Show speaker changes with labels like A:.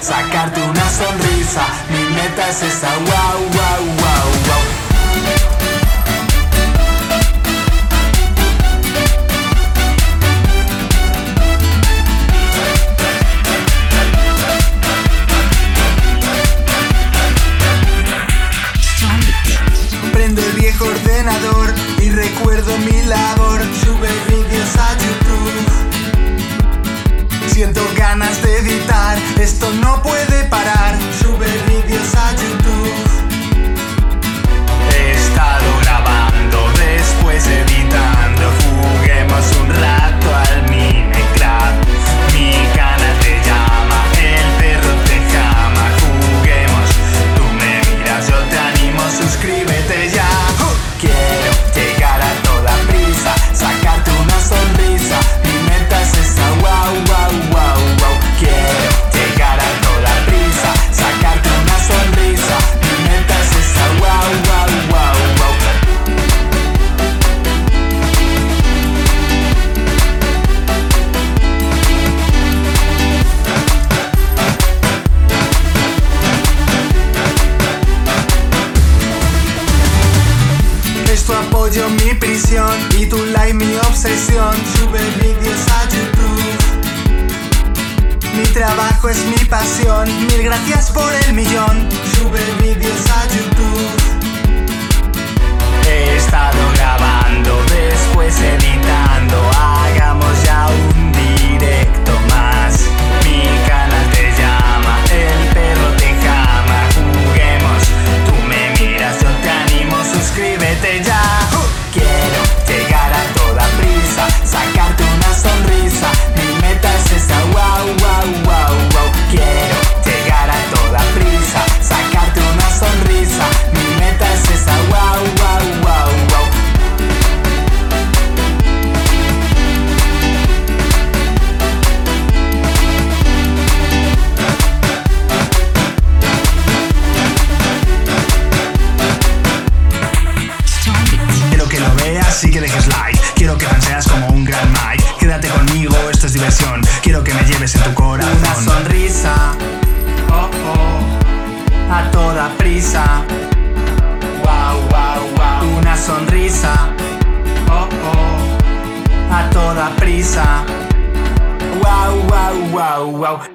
A: sacarte una sonrisa. Mi meta es esa, wow, wow, wow. Esto no puede parar. odio, mi prisión Y tu like, mi obsesión. Sube vídeos a YouTube. Mi trabajo es mi pasión. Mil gracias por el millón. Quiero que seas como un gran Mike. Quédate conmigo, esto es diversión. Quiero que me lleves en tu corazón. Una sonrisa, oh oh, a toda prisa. Wow, wow, wow. Una sonrisa, oh oh, a toda prisa. Wow, wow, wow, wow.